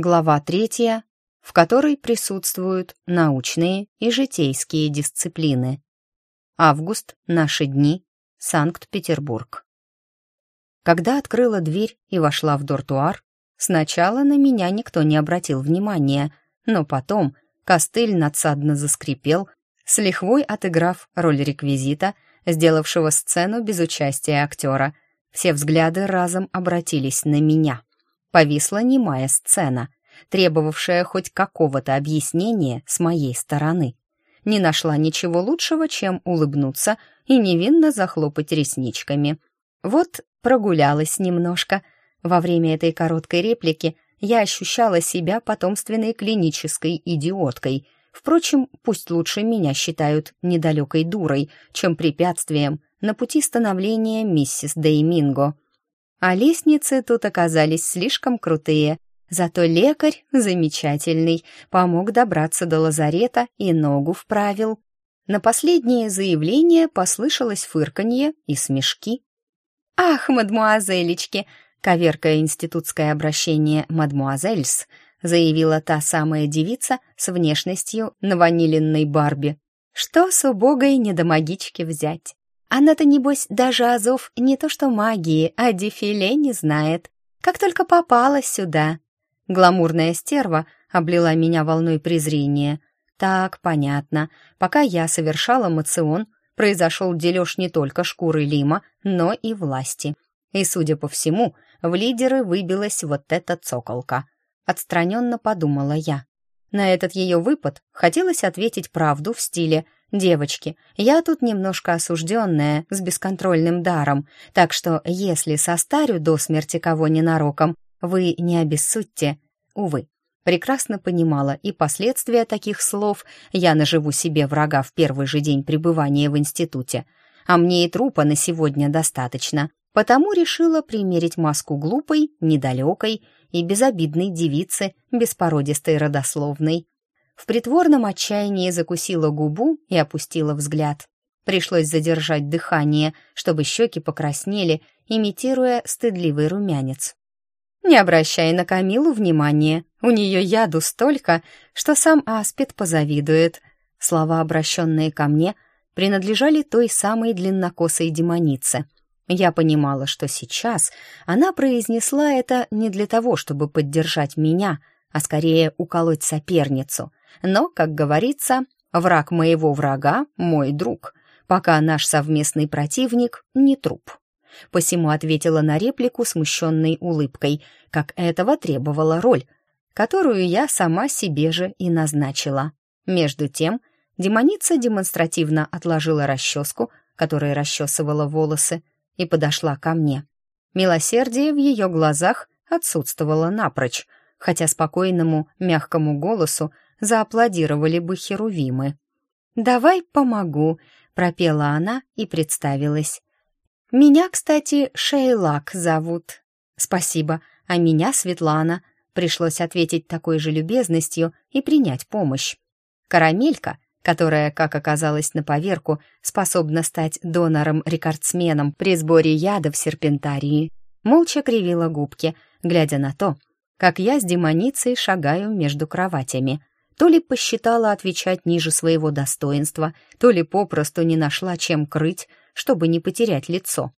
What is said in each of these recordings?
Глава третья, в которой присутствуют научные и житейские дисциплины. Август, наши дни, Санкт-Петербург. Когда открыла дверь и вошла в дортуар, сначала на меня никто не обратил внимания, но потом костыль надсадно заскрипел, с лихвой отыграв роль реквизита, сделавшего сцену без участия актера. Все взгляды разом обратились на меня. Повисла немая сцена, требовавшая хоть какого-то объяснения с моей стороны. Не нашла ничего лучшего, чем улыбнуться и невинно захлопать ресничками. Вот прогулялась немножко. Во время этой короткой реплики я ощущала себя потомственной клинической идиоткой. Впрочем, пусть лучше меня считают недалекой дурой, чем препятствием на пути становления миссис Дейминго. А лестницы тут оказались слишком крутые. Зато лекарь замечательный, помог добраться до лазарета и ногу вправил. На последнее заявление послышалось фырканье и смешки. «Ах, мадмуазелечки!» — коверкая институтское обращение «мадмуазельс», заявила та самая девица с внешностью на ванилинной Барби. «Что с убогой недомагички взять?» Она-то, небось, даже азов не то что магии, а дефиле не знает. Как только попала сюда. Гламурная стерва облила меня волной презрения. Так, понятно. Пока я совершала мацион, произошел дележ не только шкуры Лима, но и власти. И, судя по всему, в лидеры выбилась вот эта цоколка. Отстраненно подумала я. На этот ее выпад хотелось ответить правду в стиле – «Девочки, я тут немножко осужденная, с бесконтрольным даром, так что если состарю до смерти кого ненароком, вы не обессудьте». Увы, прекрасно понимала и последствия таких слов «я наживу себе врага в первый же день пребывания в институте», а мне и трупа на сегодня достаточно, потому решила примерить маску глупой, недалекой и безобидной девицы, беспородистой родословной в притворном отчаянии закусила губу и опустила взгляд. Пришлось задержать дыхание, чтобы щеки покраснели, имитируя стыдливый румянец. «Не обращай на Камилу внимания, у нее яду столько, что сам Аспид позавидует». Слова, обращенные ко мне, принадлежали той самой длиннокосой демонице. Я понимала, что сейчас она произнесла это не для того, чтобы поддержать меня, а скорее уколоть соперницу — но, как говорится, враг моего врага — мой друг, пока наш совместный противник не труп. Посему ответила на реплику смущенной улыбкой, как этого требовала роль, которую я сама себе же и назначила. Между тем, демоница демонстративно отложила расческу, которой расчесывала волосы, и подошла ко мне. Милосердие в ее глазах отсутствовало напрочь, хотя спокойному, мягкому голосу зааплодировали бы херувимы. «Давай помогу», — пропела она и представилась. «Меня, кстати, Шейлак зовут». «Спасибо, а меня Светлана», — пришлось ответить такой же любезностью и принять помощь. Карамелька, которая, как оказалось на поверку, способна стать донором-рекордсменом при сборе яда в серпентарии, молча кривила губки, глядя на то, как я с демоницей шагаю между кроватями. То ли посчитала отвечать ниже своего достоинства, то ли попросту не нашла чем крыть, чтобы не потерять лицо.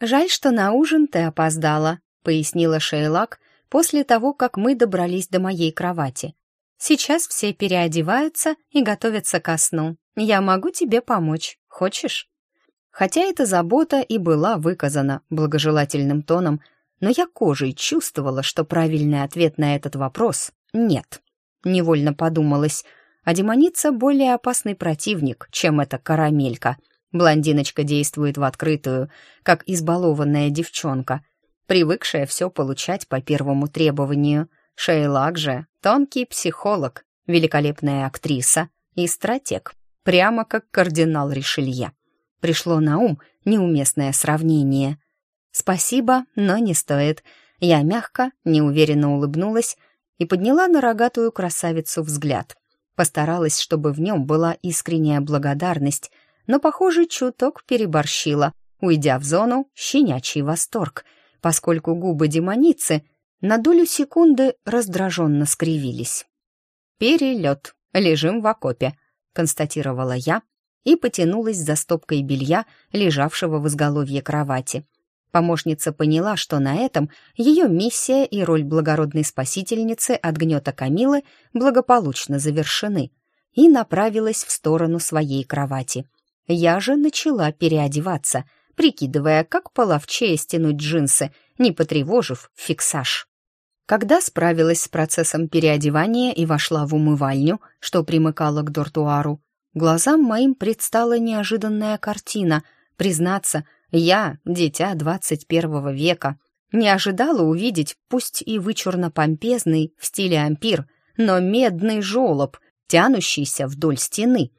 «Жаль, что на ужин ты опоздала», — пояснила Шейлак после того, как мы добрались до моей кровати. «Сейчас все переодеваются и готовятся ко сну. Я могу тебе помочь. Хочешь?» Хотя эта забота и была выказана благожелательным тоном, но я кожей чувствовала, что правильный ответ на этот вопрос — нет невольно подумалось. А демоница более опасный противник, чем эта карамелька. Блондиночка действует в открытую, как избалованная девчонка, привыкшая все получать по первому требованию. Шейлак же — тонкий психолог, великолепная актриса и стратег, прямо как кардинал Ришелье. Пришло на ум неуместное сравнение. «Спасибо, но не стоит», я мягко, неуверенно улыбнулась и подняла на рогатую красавицу взгляд. Постаралась, чтобы в нем была искренняя благодарность, но, похоже, чуток переборщила, уйдя в зону щенячий восторг, поскольку губы демоницы на долю секунды раздраженно скривились. «Перелет. Лежим в окопе», — констатировала я и потянулась за стопкой белья, лежавшего в изголовье кровати — Помощница поняла, что на этом ее миссия и роль благородной спасительницы от гнета Камилы благополучно завершены и направилась в сторону своей кровати. Я же начала переодеваться, прикидывая, как половчее стянуть джинсы, не потревожив фиксаж. Когда справилась с процессом переодевания и вошла в умывальню, что примыкала к дортуару, глазам моим предстала неожиданная картина. Признаться, я, дитя 21 века, не ожидала увидеть, пусть и вычурно-помпезный в стиле ампир, но медный жёлоб, тянущийся вдоль стены,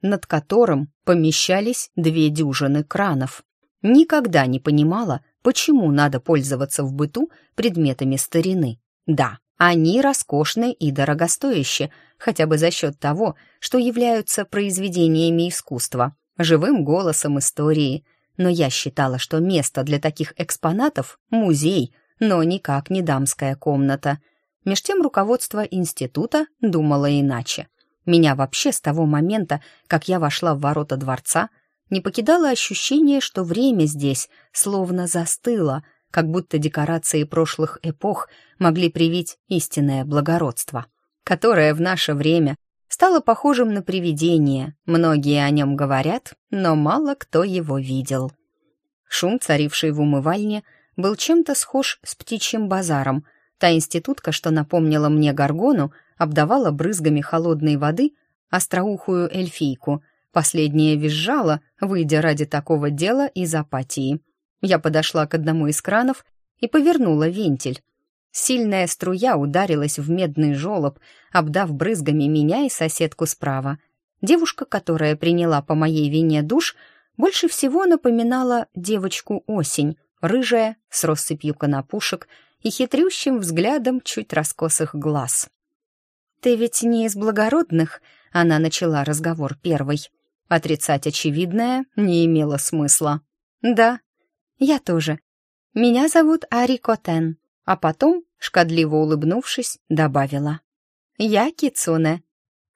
над которым помещались две дюжины кранов. Никогда не понимала, почему надо пользоваться в быту предметами старины. Да, они роскошны и дорогостоящи, хотя бы за счет того, что являются произведениями искусства, живым голосом истории, но я считала, что место для таких экспонатов — музей, но никак не дамская комната. Меж тем руководство института думало иначе. Меня вообще с того момента, как я вошла в ворота дворца, не покидало ощущение, что время здесь словно застыло, как будто декорации прошлых эпох могли привить истинное благородство, которое в наше время стало похожим на привидение. Многие о нем говорят, но мало кто его видел. Шум, царивший в умывальне, был чем-то схож с птичьим базаром. Та институтка, что напомнила мне горгону, обдавала брызгами холодной воды остроухую эльфийку. Последняя визжала, выйдя ради такого дела из апатии. Я подошла к одному из кранов и повернула вентиль. Сильная струя ударилась в медный желоб, обдав брызгами меня и соседку справа. Девушка, которая приняла по моей вине душ, больше всего напоминала девочку-осень, рыжая, с россыпью конопушек и хитрющим взглядом чуть раскосых глаз. «Ты ведь не из благородных?» — она начала разговор первой. Отрицать очевидное не имело смысла. «Да, я тоже. Меня зовут Ари Котен а потом, шкодливо улыбнувшись, добавила. «Я Кицуне».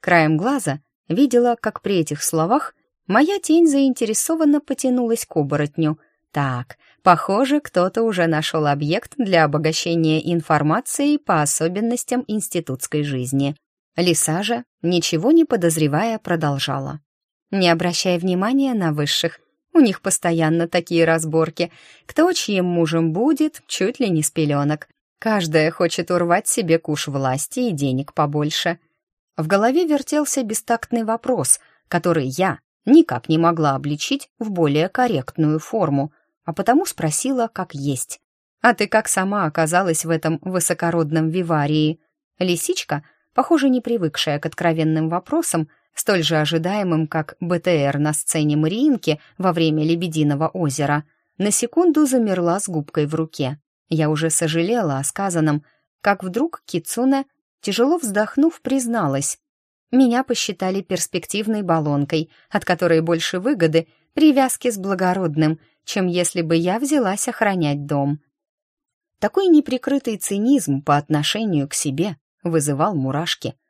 Краем глаза видела, как при этих словах моя тень заинтересованно потянулась к оборотню. «Так, похоже, кто-то уже нашел объект для обогащения информацией по особенностям институтской жизни». Лиса же, ничего не подозревая, продолжала. «Не обращая внимания на высших, у них постоянно такие разборки. Кто чьим мужем будет, чуть ли не с пеленок. Каждая хочет урвать себе куш власти и денег побольше. В голове вертелся бестактный вопрос, который я никак не могла обличить в более корректную форму, а потому спросила, как есть. «А ты как сама оказалась в этом высокородном виварии?» Лисичка, похоже, не привыкшая к откровенным вопросам, столь же ожидаемым, как БТР на сцене Мариинки во время «Лебединого озера», на секунду замерла с губкой в руке. Я уже сожалела о сказанном, как вдруг Кицуна, тяжело вздохнув, призналась. «Меня посчитали перспективной баллонкой, от которой больше выгоды привязки с благородным, чем если бы я взялась охранять дом». Такой неприкрытый цинизм по отношению к себе вызывал мурашки –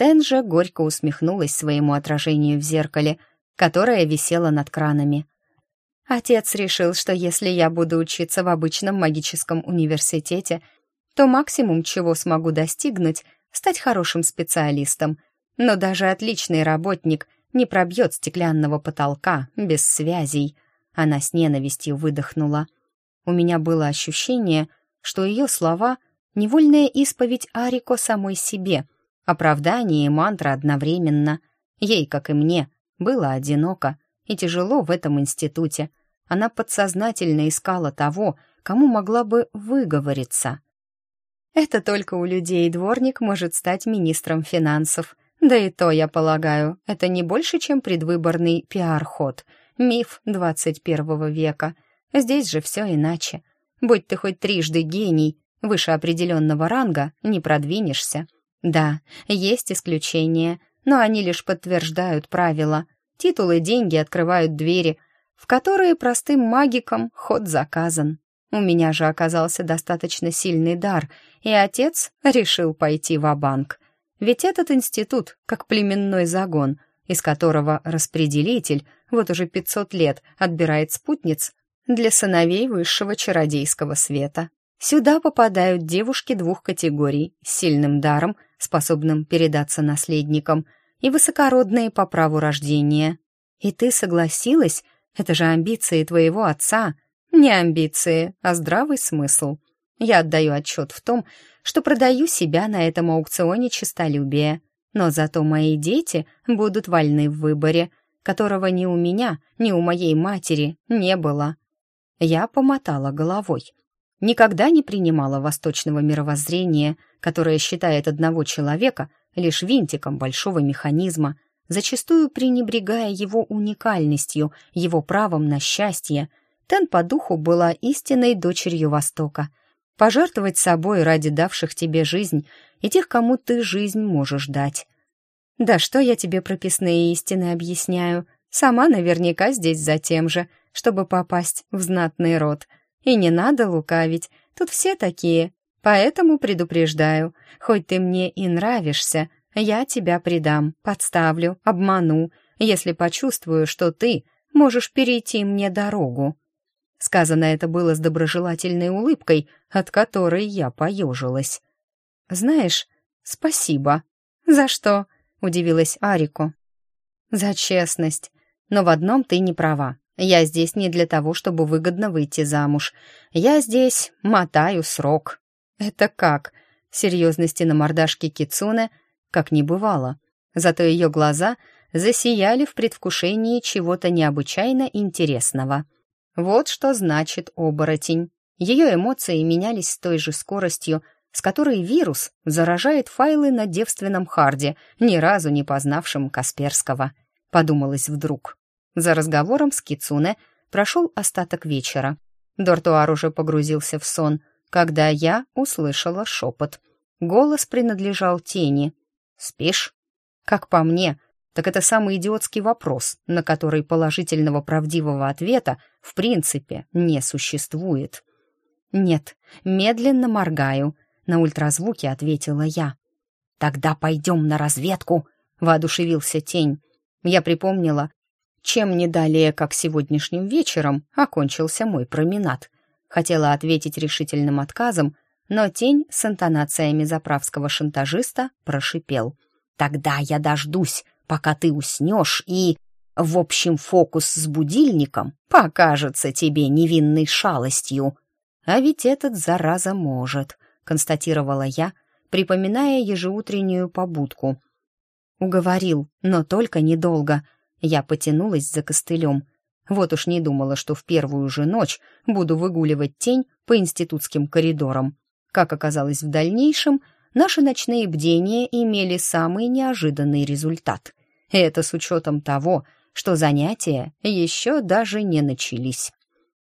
Тенжа горько усмехнулась своему отражению в зеркале, которое висело над кранами. Отец решил, что если я буду учиться в обычном магическом университете, то максимум, чего смогу достигнуть, стать хорошим специалистом. Но даже отличный работник не пробьет стеклянного потолка без связей. Она с ненавистью выдохнула. У меня было ощущение, что ее слова — невольная исповедь Арико самой себе — Оправдание и мантра одновременно. Ей, как и мне, было одиноко и тяжело в этом институте. Она подсознательно искала того, кому могла бы выговориться. «Это только у людей дворник может стать министром финансов. Да и то, я полагаю, это не больше, чем предвыборный пиар-ход. Миф 21 века. Здесь же все иначе. Будь ты хоть трижды гений, выше определенного ранга не продвинешься». Да, есть исключения, но они лишь подтверждают правила. Титулы и деньги открывают двери, в которые простым магикам ход заказан. У меня же оказался достаточно сильный дар, и отец решил пойти в банк Ведь этот институт, как племенной загон, из которого распределитель вот уже 500 лет отбирает спутниц для сыновей высшего чародейского света. Сюда попадают девушки двух категорий с сильным даром – способным передаться наследникам, и высокородные по праву рождения. И ты согласилась? Это же амбиции твоего отца. Не амбиции, а здравый смысл. Я отдаю отчет в том, что продаю себя на этом аукционе честолюбия. Но зато мои дети будут вольны в выборе, которого ни у меня, ни у моей матери не было. Я помотала головой. Никогда не принимала восточного мировоззрения — которая считает одного человека лишь винтиком большого механизма, зачастую пренебрегая его уникальностью, его правом на счастье, Тен по духу была истинной дочерью Востока. Пожертвовать собой ради давших тебе жизнь и тех, кому ты жизнь можешь дать. Да что я тебе прописные истины объясняю? Сама наверняка здесь за тем же, чтобы попасть в знатный род. И не надо лукавить, тут все такие, Поэтому предупреждаю, хоть ты мне и нравишься, я тебя предам, подставлю, обману, если почувствую, что ты можешь перейти мне дорогу». Сказано это было с доброжелательной улыбкой, от которой я поежилась. «Знаешь, спасибо». «За что?» — удивилась Арико. «За честность. Но в одном ты не права. Я здесь не для того, чтобы выгодно выйти замуж. Я здесь мотаю срок». «Это как?» Серьезности на мордашке Кицуне как не бывало. Зато ее глаза засияли в предвкушении чего-то необычайно интересного. Вот что значит оборотень. Ее эмоции менялись с той же скоростью, с которой вирус заражает файлы на девственном харде, ни разу не познавшем Касперского. Подумалось вдруг. За разговором с Кицуне прошел остаток вечера. Дортуар уже погрузился в сон — когда я услышала шепот. Голос принадлежал тени. «Спишь?» Как по мне, так это самый идиотский вопрос, на который положительного правдивого ответа в принципе не существует. «Нет, медленно моргаю», — на ультразвуке ответила я. «Тогда пойдем на разведку», — воодушевился тень. Я припомнила, чем не далее, как сегодняшним вечером, окончился мой променад — Хотела ответить решительным отказом, но тень с интонациями заправского шантажиста прошипел. «Тогда я дождусь, пока ты уснешь, и...» В общем, фокус с будильником покажется тебе невинной шалостью. А ведь этот, зараза, может, констатировала я, припоминая ежеутреннюю побудку. Уговорил, но только недолго. Я потянулась за костылем. Вот уж не думала, что в первую же ночь буду выгуливать тень по институтским коридорам. Как оказалось в дальнейшем, наши ночные бдения имели самый неожиданный результат. Это с учетом того, что занятия еще даже не начались.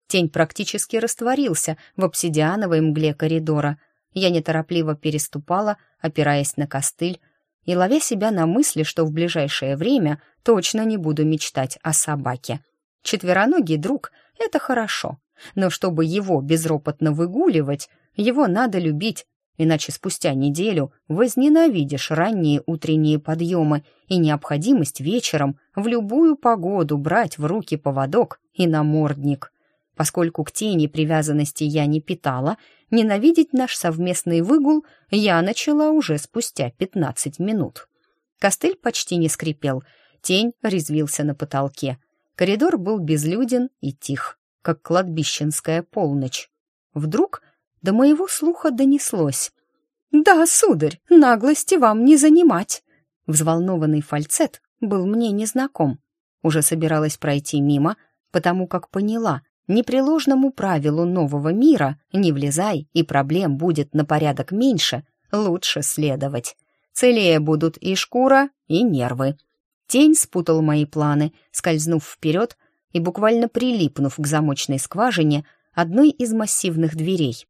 Тень практически растворился в обсидиановой мгле коридора. Я неторопливо переступала, опираясь на костыль, и ловя себя на мысли, что в ближайшее время точно не буду мечтать о собаке. Четвероногий друг — это хорошо, но чтобы его безропотно выгуливать, его надо любить, иначе спустя неделю возненавидишь ранние утренние подъемы и необходимость вечером в любую погоду брать в руки поводок и намордник. Поскольку к тени привязанности я не питала, ненавидеть наш совместный выгул я начала уже спустя 15 минут. Костыль почти не скрипел, тень резвился на потолке — Коридор был безлюден и тих, как кладбищенская полночь. Вдруг до моего слуха донеслось. «Да, сударь, наглости вам не занимать!» Взволнованный фальцет был мне незнаком. Уже собиралась пройти мимо, потому как поняла, непреложному правилу нового мира «не влезай, и проблем будет на порядок меньше», лучше следовать. Целее будут и шкура, и нервы. Тень спутал мои планы, скользнув вперед и буквально прилипнув к замочной скважине одной из массивных дверей.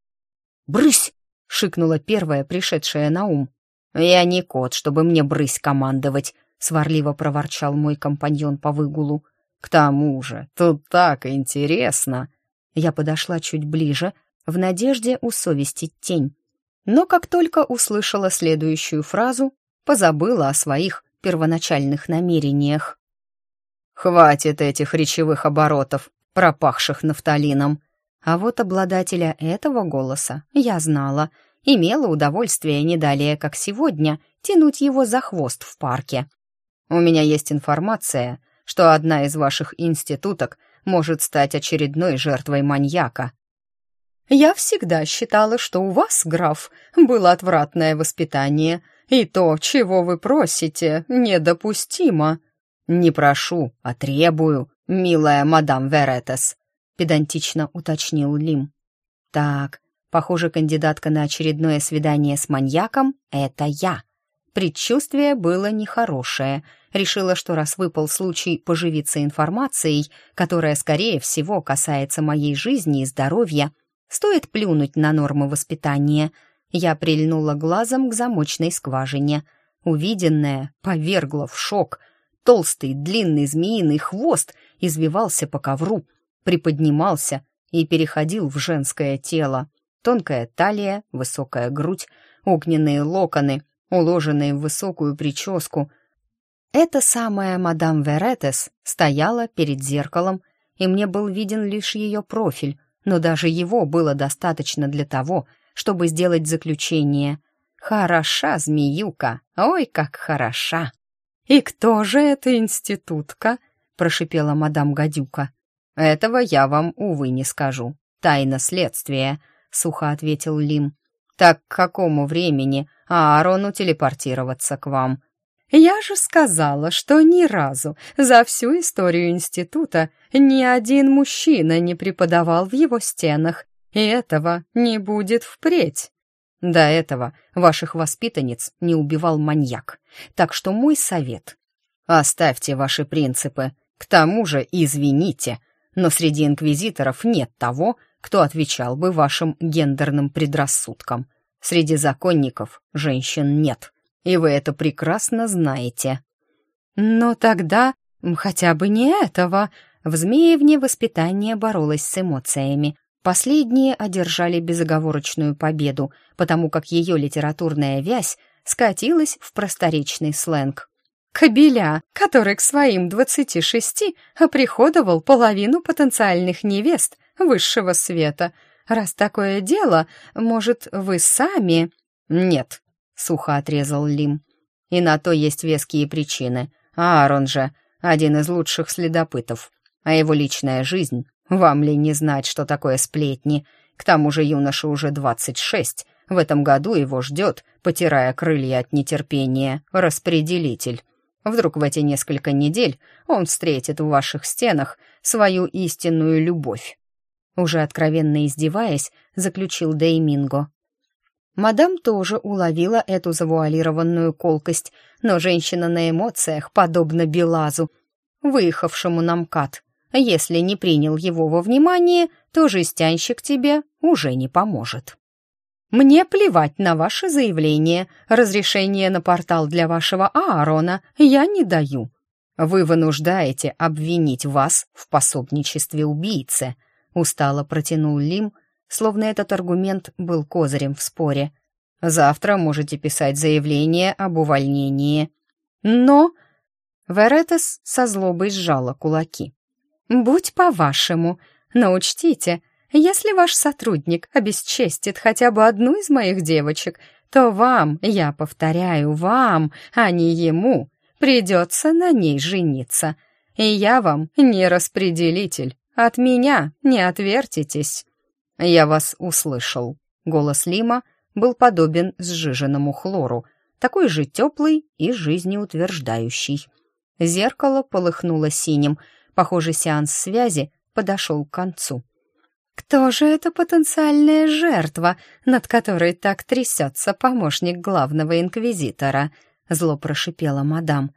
«Брысь!» — шикнула первая, пришедшая на ум. «Я не кот, чтобы мне брысь командовать», — сварливо проворчал мой компаньон по выгулу. «К тому же, тут так интересно!» Я подошла чуть ближе, в надежде усовестить тень. Но как только услышала следующую фразу, позабыла о своих первоначальных намерениях. «Хватит этих речевых оборотов, пропахших нафталином!» А вот обладателя этого голоса я знала, имела удовольствие не далее, как сегодня, тянуть его за хвост в парке. «У меня есть информация, что одна из ваших институток может стать очередной жертвой маньяка», я всегда считала, что у вас, граф, было отвратное воспитание, и то, чего вы просите, недопустимо». «Не прошу, а требую, милая мадам Веретес», — педантично уточнил Лим. «Так, похоже, кандидатка на очередное свидание с маньяком — это я». Предчувствие было нехорошее. Решила, что раз выпал случай поживиться информацией, которая, скорее всего, касается моей жизни и здоровья, стоит плюнуть на нормы воспитания — я прильнула глазом к замочной скважине. Увиденное повергло в шок. Толстый, длинный змеиный хвост извивался по ковру, приподнимался и переходил в женское тело. Тонкая талия, высокая грудь, огненные локоны, уложенные в высокую прическу. Эта самая мадам Веретес стояла перед зеркалом, и мне был виден лишь ее профиль, но даже его было достаточно для того, чтобы сделать заключение. «Хороша змеюка! Ой, как хороша!» «И кто же эта институтка?» — прошипела мадам Гадюка. «Этого я вам, увы, не скажу. Тайна следствия», — сухо ответил Лим. «Так к какому времени Аарону телепортироваться к вам?» «Я же сказала, что ни разу за всю историю института ни один мужчина не преподавал в его стенах, и этого не будет впредь. До этого ваших воспитанниц не убивал маньяк. Так что мой совет — оставьте ваши принципы. К тому же, извините, но среди инквизиторов нет того, кто отвечал бы вашим гендерным предрассудкам. Среди законников женщин нет, и вы это прекрасно знаете. Но тогда хотя бы не этого. В Змеевне воспитание боролось с эмоциями. Последние одержали безоговорочную победу, потому как ее литературная вязь скатилась в просторечный сленг. «Кобеля, который к своим 26 оприходовал половину потенциальных невест высшего света. Раз такое дело, может, вы сами...» «Нет», — сухо отрезал Лим. «И на то есть веские причины. А Аарон же один из лучших следопытов, а его личная жизнь вам ли не знать, что такое сплетни? К тому же юноша уже 26. В этом году его ждет, потирая крылья от нетерпения, распределитель. Вдруг в эти несколько недель он встретит в ваших стенах свою истинную любовь. Уже откровенно издеваясь, заключил Дейминго. Мадам тоже уловила эту завуалированную колкость, но женщина на эмоциях подобна Белазу, выехавшему на МКАД. А если не принял его во внимание, то жестянщик тебе уже не поможет. «Мне плевать на ваше заявление. Разрешение на портал для вашего Аарона я не даю. Вы вынуждаете обвинить вас в пособничестве убийце», — устало протянул Лим, словно этот аргумент был козырем в споре. «Завтра можете писать заявление об увольнении». «Но...» Веретес со злобой сжала кулаки. «Будь по-вашему, но учтите, если ваш сотрудник обесчестит хотя бы одну из моих девочек, то вам, я повторяю, вам, а не ему, придется на ней жениться. И я вам не распределитель, от меня не отвертитесь». «Я вас услышал». Голос Лима был подобен сжиженному хлору, такой же теплый и жизнеутверждающий. Зеркало полыхнуло синим — Похоже, сеанс связи подошел к концу. Кто же эта потенциальная жертва, над которой так трясется помощник главного инквизитора? Зло прошипела мадам.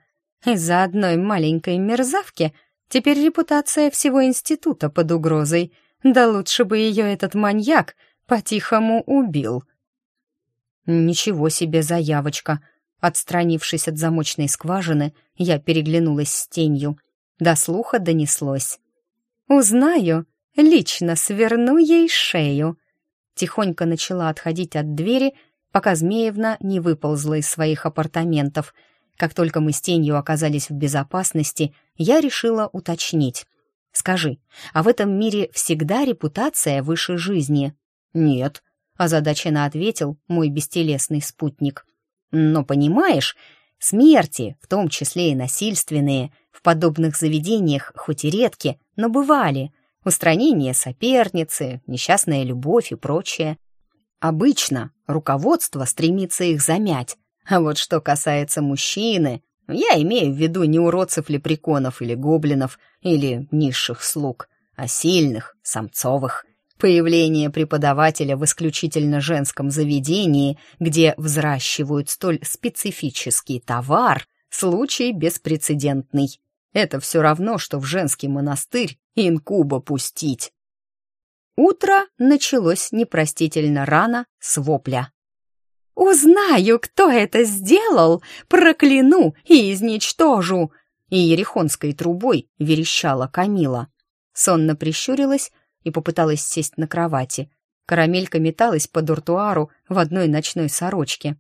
Из-за одной маленькой мерзавки теперь репутация всего института под угрозой. Да лучше бы ее этот маньяк по-тихому убил. Ничего себе заявочка. Отстранившись от замочной скважины, я переглянулась с тенью — до слуха донеслось. «Узнаю, лично сверну ей шею!» Тихонько начала отходить от двери, пока Змеевна не выползла из своих апартаментов. Как только мы с тенью оказались в безопасности, я решила уточнить. «Скажи, а в этом мире всегда репутация выше жизни?» «Нет», — озадаченно ответил мой бестелесный спутник. «Но понимаешь, смерти, в том числе и насильственные, в подобных заведениях, хоть и редки, но бывали. Устранение соперницы, несчастная любовь и прочее. Обычно руководство стремится их замять. А вот что касается мужчины, я имею в виду не уродцев-лепреконов или гоблинов, или низших слуг, а сильных, самцовых. Появление преподавателя в исключительно женском заведении, где взращивают столь специфический товар, Случай беспрецедентный. Это все равно, что в женский монастырь инкуба пустить. Утро началось непростительно рано с вопля. «Узнаю, кто это сделал, прокляну и изничтожу!» И ерехонской трубой верещала Камила. Сонно прищурилась и попыталась сесть на кровати. Карамелька металась по дуртуару в одной ночной сорочке.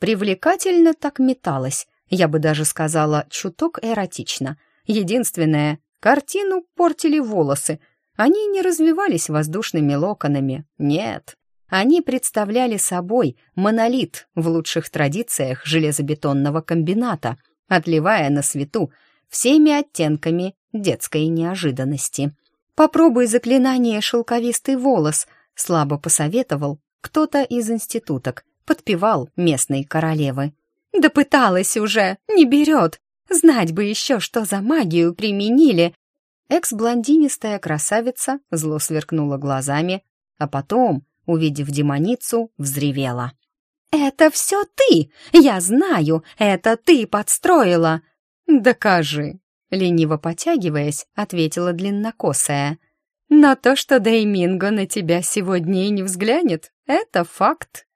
Привлекательно так металась, я бы даже сказала, чуток эротично. Единственное, картину портили волосы. Они не развивались воздушными локонами. Нет. Они представляли собой монолит в лучших традициях железобетонного комбината, отливая на свету всеми оттенками детской неожиданности. «Попробуй заклинание «Шелковистый волос», — слабо посоветовал кто-то из институток, подпевал местной королевы. Да пыталась уже, не берет. Знать бы еще, что за магию применили. Экс-блондинистая красавица зло сверкнула глазами, а потом, увидев демоницу, взревела. «Это все ты! Я знаю, это ты подстроила!» «Докажи!» — лениво потягиваясь, ответила длиннокосая. «На то, что Дейминго на тебя сегодня и не взглянет, это факт!»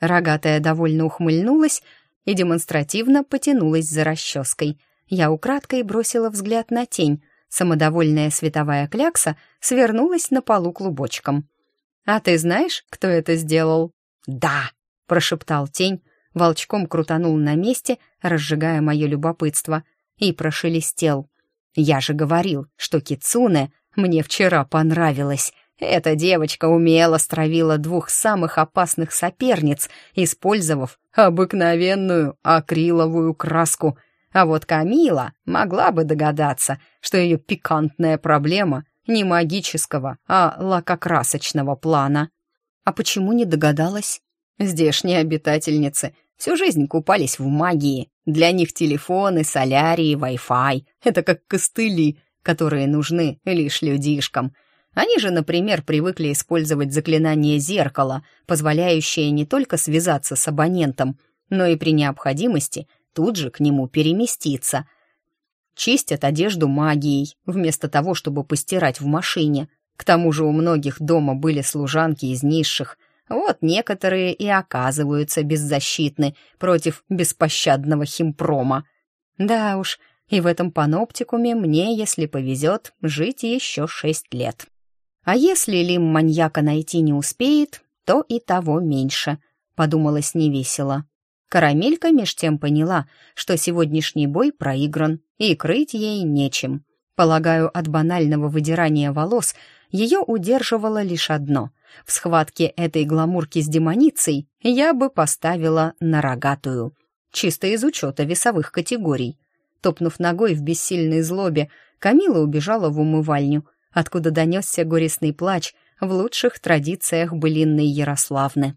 Рогатая довольно ухмыльнулась, и демонстративно потянулась за расческой. Я украдкой бросила взгляд на тень. Самодовольная световая клякса свернулась на полу клубочком. «А ты знаешь, кто это сделал?» «Да!» — прошептал тень, волчком крутанул на месте, разжигая мое любопытство, и прошелестел. «Я же говорил, что Кицуне мне вчера понравилось!» Эта девочка умело стравила двух самых опасных соперниц, использовав обыкновенную акриловую краску. А вот Камила могла бы догадаться, что ее пикантная проблема не магического, а лакокрасочного плана. А почему не догадалась? Здешние обитательницы всю жизнь купались в магии. Для них телефоны, солярии, Wi-Fi — это как костыли, которые нужны лишь людишкам — они же, например, привыкли использовать заклинание зеркала, позволяющее не только связаться с абонентом, но и при необходимости тут же к нему переместиться. Чистят одежду магией, вместо того, чтобы постирать в машине. К тому же у многих дома были служанки из низших. Вот некоторые и оказываются беззащитны против беспощадного химпрома. Да уж, и в этом паноптикуме мне, если повезет, жить еще шесть лет. А если Лим маньяка найти не успеет, то и того меньше, подумалось невесело. Карамелька меж тем поняла, что сегодняшний бой проигран, и крыть ей нечем. Полагаю, от банального выдирания волос ее удерживало лишь одно. В схватке этой гламурки с демоницей я бы поставила на рогатую. Чисто из учета весовых категорий. Топнув ногой в бессильной злобе, Камила убежала в умывальню — откуда донесся горестный плач в лучших традициях былинной Ярославны.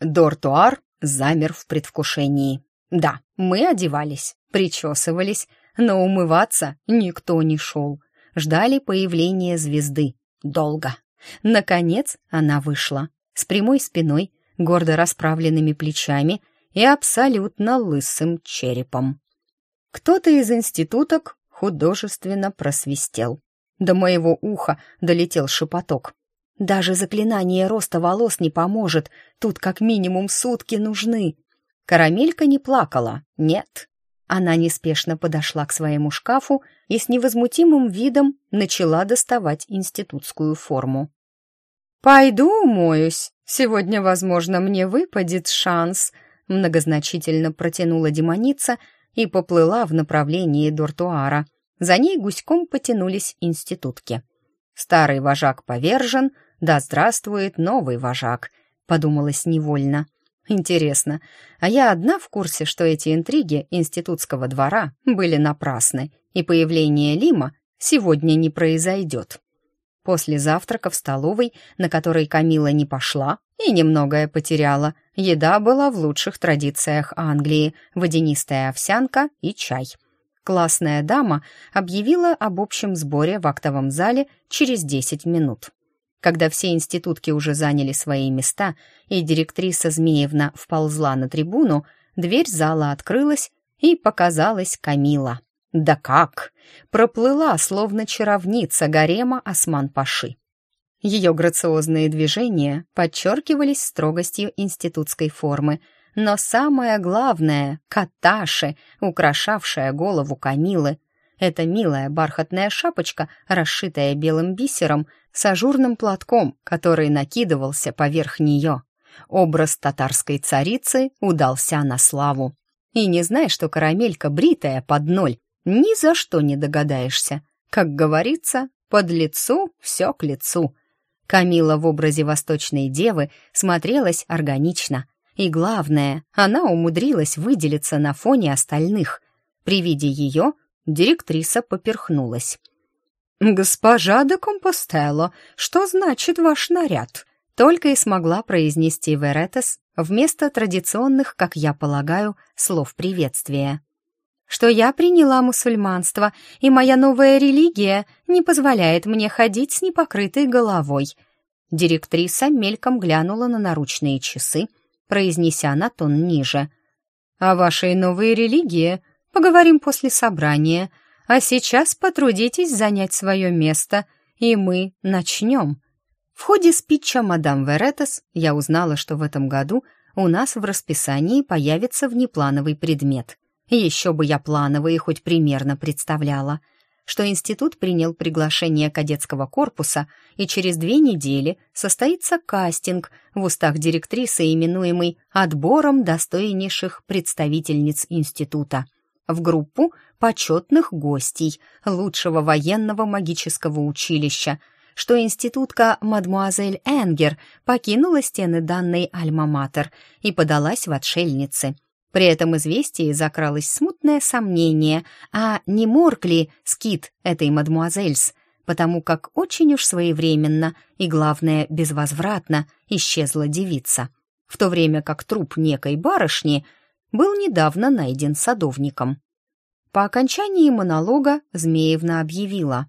Дортуар замер в предвкушении. Да, мы одевались, причесывались, но умываться никто не шел. Ждали появления звезды. Долго. Наконец она вышла. С прямой спиной, гордо расправленными плечами и абсолютно лысым черепом. Кто-то из институток художественно просвистел. До моего уха долетел шепоток. «Даже заклинание роста волос не поможет. Тут как минимум сутки нужны». Карамелька не плакала, нет. Она неспешно подошла к своему шкафу и с невозмутимым видом начала доставать институтскую форму. «Пойду умоюсь. Сегодня, возможно, мне выпадет шанс», многозначительно протянула демоница и поплыла в направлении дортуара – за ней гуськом потянулись институтки. «Старый вожак повержен, да здравствует новый вожак», — подумалось невольно. «Интересно, а я одна в курсе, что эти интриги институтского двора были напрасны, и появление Лима сегодня не произойдет?» После завтрака в столовой, на которой Камила не пошла и немногое потеряла, еда была в лучших традициях Англии – водянистая овсянка и чай – Классная дама объявила об общем сборе в актовом зале через 10 минут. Когда все институтки уже заняли свои места, и директриса Змеевна вползла на трибуну, дверь зала открылась, и показалась Камила. Да как! Проплыла, словно чаровница гарема Осман-Паши. Ее грациозные движения подчеркивались строгостью институтской формы – но самое главное — каташи, украшавшая голову Камилы. Это милая бархатная шапочка, расшитая белым бисером, с ажурным платком, который накидывался поверх нее. Образ татарской царицы удался на славу. И не зная, что карамелька бритая под ноль, ни за что не догадаешься. Как говорится, под лицу все к лицу. Камила в образе восточной девы смотрелась органично — и главное, она умудрилась выделиться на фоне остальных. При виде ее директриса поперхнулась. «Госпожа де Компостелло, что значит ваш наряд?» Только и смогла произнести Веретес вместо традиционных, как я полагаю, слов приветствия. «Что я приняла мусульманство, и моя новая религия не позволяет мне ходить с непокрытой головой». Директриса мельком глянула на наручные часы — произнеся на тон ниже. «О вашей новой религии поговорим после собрания, а сейчас потрудитесь занять свое место, и мы начнем». В ходе спича мадам Веретес я узнала, что в этом году у нас в расписании появится внеплановый предмет. Еще бы я плановые хоть примерно представляла — что институт принял приглашение кадетского корпуса, и через две недели состоится кастинг в устах директрисы, именуемый «отбором достойнейших представительниц института» в группу почетных гостей лучшего военного магического училища, что институтка мадмуазель Энгер покинула стены данной альма-матер и подалась в отшельницы – при этом известии закралось смутное сомнение, а не морг ли скит этой мадмуазельс, потому как очень уж своевременно и, главное, безвозвратно исчезла девица, в то время как труп некой барышни был недавно найден садовником. По окончании монолога Змеевна объявила.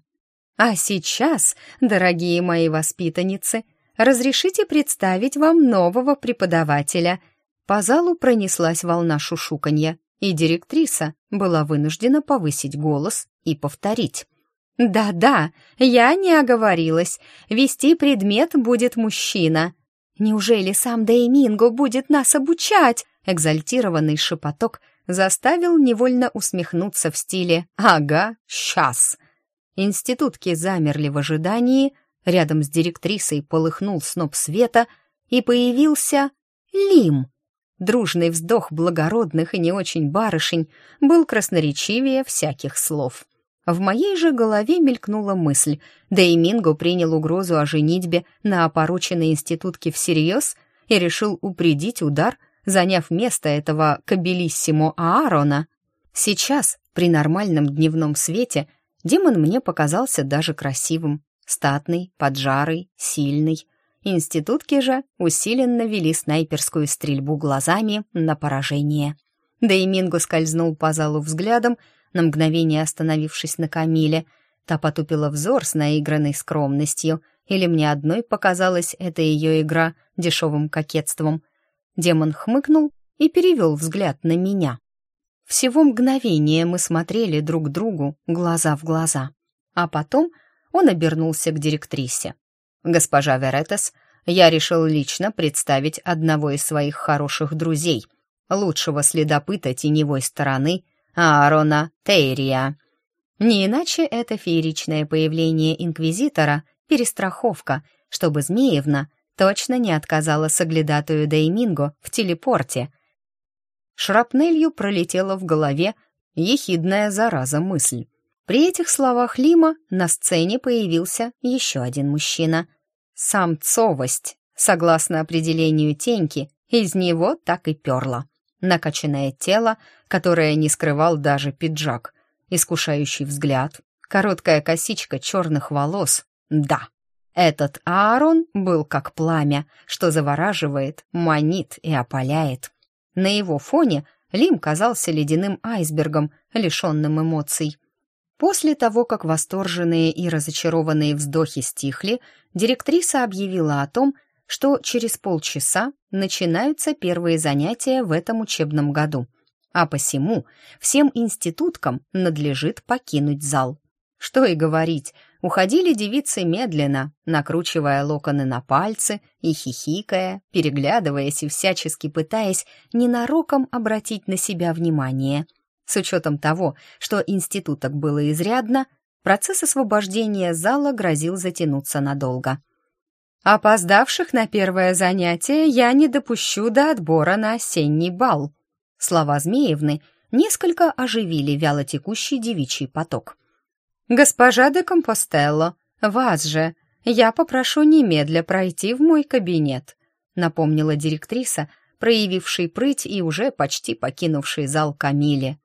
«А сейчас, дорогие мои воспитанницы, разрешите представить вам нового преподавателя по залу пронеслась волна шушуканья, и директриса была вынуждена повысить голос и повторить. «Да-да, я не оговорилась. Вести предмет будет мужчина». «Неужели сам Дейминго будет нас обучать?» Экзальтированный шепоток заставил невольно усмехнуться в стиле «Ага, сейчас». Институтки замерли в ожидании, рядом с директрисой полыхнул сноп света, и появился Лим — Дружный вздох благородных и не очень барышень был красноречивее всяких слов. В моей же голове мелькнула мысль, да и Минго принял угрозу о женитьбе на опороченной институтке всерьез и решил упредить удар, заняв место этого кабелиссимо Аарона. Сейчас, при нормальном дневном свете, демон мне показался даже красивым, статный, поджарый, сильный — Институтки же усиленно вели снайперскую стрельбу глазами на поражение. Да и Минго скользнул по залу взглядом, на мгновение остановившись на Камиле. Та потупила взор с наигранной скромностью, или мне одной показалась эта ее игра дешевым кокетством. Демон хмыкнул и перевел взгляд на меня. Всего мгновение мы смотрели друг другу глаза в глаза. А потом он обернулся к директрисе. Госпожа Веретес, я решил лично представить одного из своих хороших друзей, лучшего следопыта теневой стороны Аарона Тейрия. Не иначе это фееричное появление инквизитора — перестраховка, чтобы Змеевна точно не отказала соглядатую Дейминго в телепорте. Шрапнелью пролетела в голове ехидная зараза мысль. При этих словах Лима на сцене появился еще один мужчина. Самцовость, согласно определению Теньки, из него так и перла. Накачанное тело, которое не скрывал даже пиджак, искушающий взгляд, короткая косичка черных волос. Да, этот Аарон был как пламя, что завораживает, манит и опаляет. На его фоне Лим казался ледяным айсбергом, лишенным эмоций. После того, как восторженные и разочарованные вздохи стихли, директриса объявила о том, что через полчаса начинаются первые занятия в этом учебном году, а посему всем институткам надлежит покинуть зал. Что и говорить, уходили девицы медленно, накручивая локоны на пальцы и хихикая, переглядываясь и всячески пытаясь ненароком обратить на себя внимание – с учетом того, что институток было изрядно, процесс освобождения зала грозил затянуться надолго. «Опоздавших на первое занятие я не допущу до отбора на осенний бал», слова Змеевны несколько оживили вялотекущий девичий поток. «Госпожа де Компостелло, вас же, я попрошу немедля пройти в мой кабинет», напомнила директриса, проявивший прыть и уже почти покинувший зал Камиле.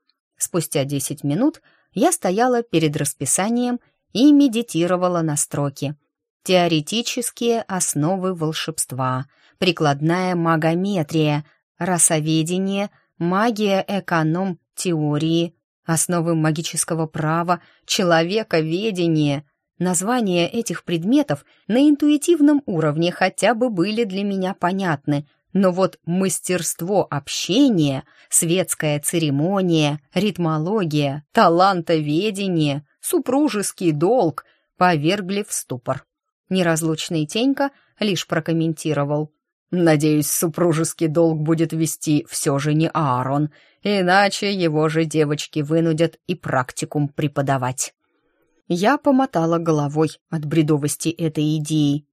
Спустя 10 минут я стояла перед расписанием и медитировала на строки. Теоретические основы волшебства, прикладная магометрия, расоведение, магия эконом-теории, основы магического права, человековедение. Названия этих предметов на интуитивном уровне хотя бы были для меня понятны — но вот мастерство общения, светская церемония, ритмология, талантоведение, супружеский долг повергли в ступор. Неразлучный Тенька лишь прокомментировал. «Надеюсь, супружеский долг будет вести все же не Аарон, иначе его же девочки вынудят и практикум преподавать». Я помотала головой от бредовости этой идеи.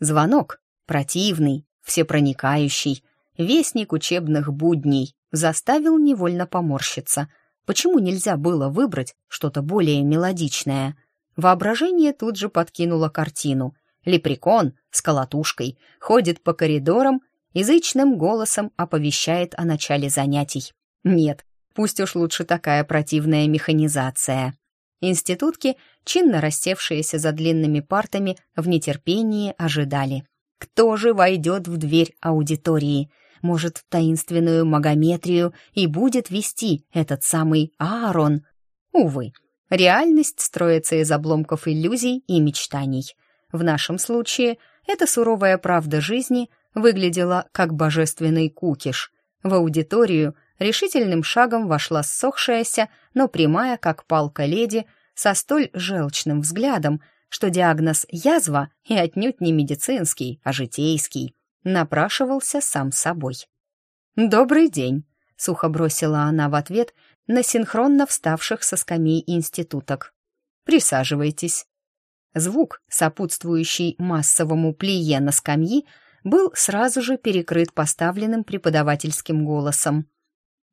Звонок, противный, всепроникающий, вестник учебных будней, заставил невольно поморщиться. Почему нельзя было выбрать что-то более мелодичное? Воображение тут же подкинуло картину. Лепрекон с колотушкой ходит по коридорам, язычным голосом оповещает о начале занятий. Нет, пусть уж лучше такая противная механизация. Институтки, чинно рассевшиеся за длинными партами, в нетерпении ожидали. Кто же войдет в дверь аудитории? Может, таинственную магометрию и будет вести этот самый Аарон? Увы, реальность строится из обломков иллюзий и мечтаний. В нашем случае эта суровая правда жизни выглядела как божественный кукиш. В аудиторию решительным шагом вошла ссохшаяся, но прямая, как палка леди, со столь желчным взглядом, что диагноз «язва» и отнюдь не медицинский, а житейский, напрашивался сам собой. «Добрый день», — сухо бросила она в ответ на синхронно вставших со скамей институток. «Присаживайтесь». Звук, сопутствующий массовому плие на скамьи, был сразу же перекрыт поставленным преподавательским голосом.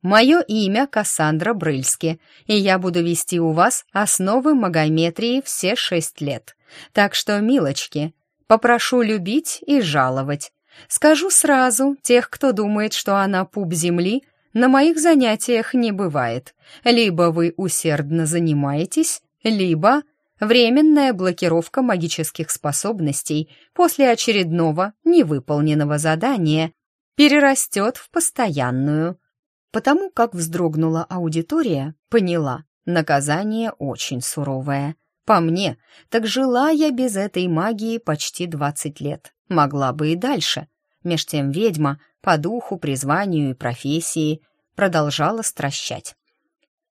Мое имя Кассандра Брыльски, и я буду вести у вас основы магометрии все шесть лет. Так что, милочки, попрошу любить и жаловать. Скажу сразу, тех, кто думает, что она пуп земли, на моих занятиях не бывает. Либо вы усердно занимаетесь, либо временная блокировка магических способностей после очередного невыполненного задания перерастет в постоянную. Потому как вздрогнула аудитория, поняла, наказание очень суровое. По мне, так жила я без этой магии почти 20 лет. Могла бы и дальше. Меж тем ведьма по духу, призванию и профессии продолжала стращать.